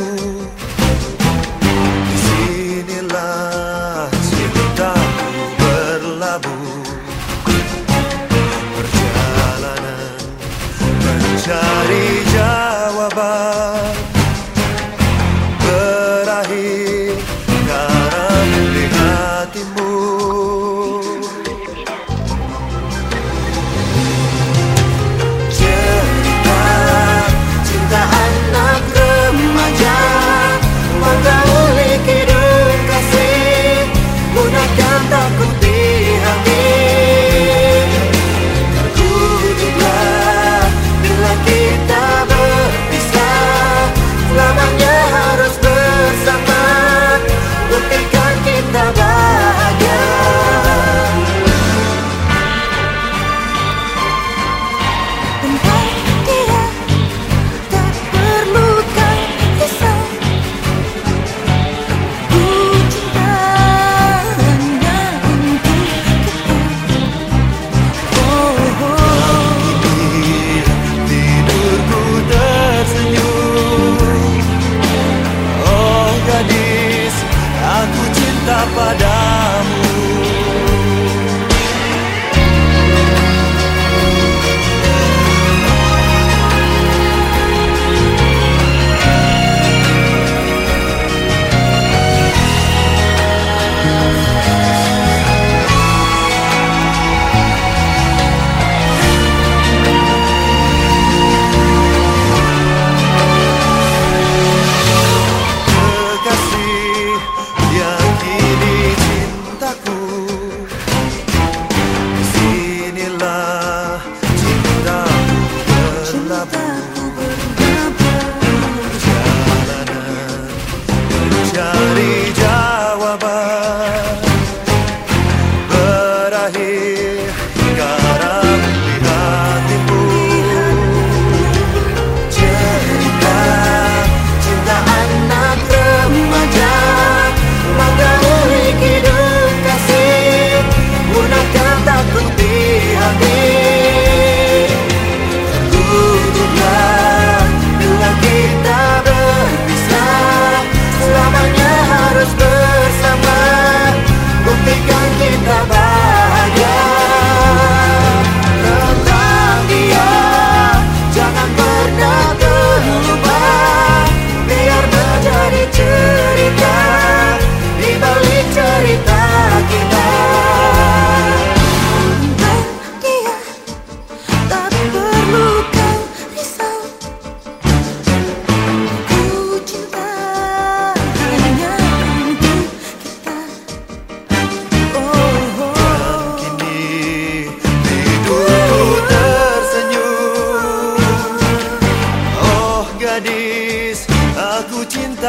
Müzik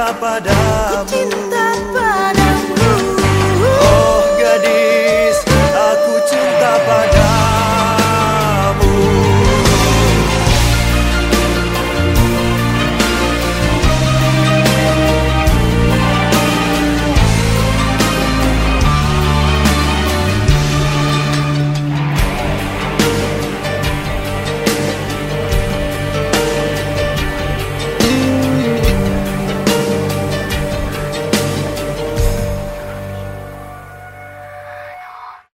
padamu.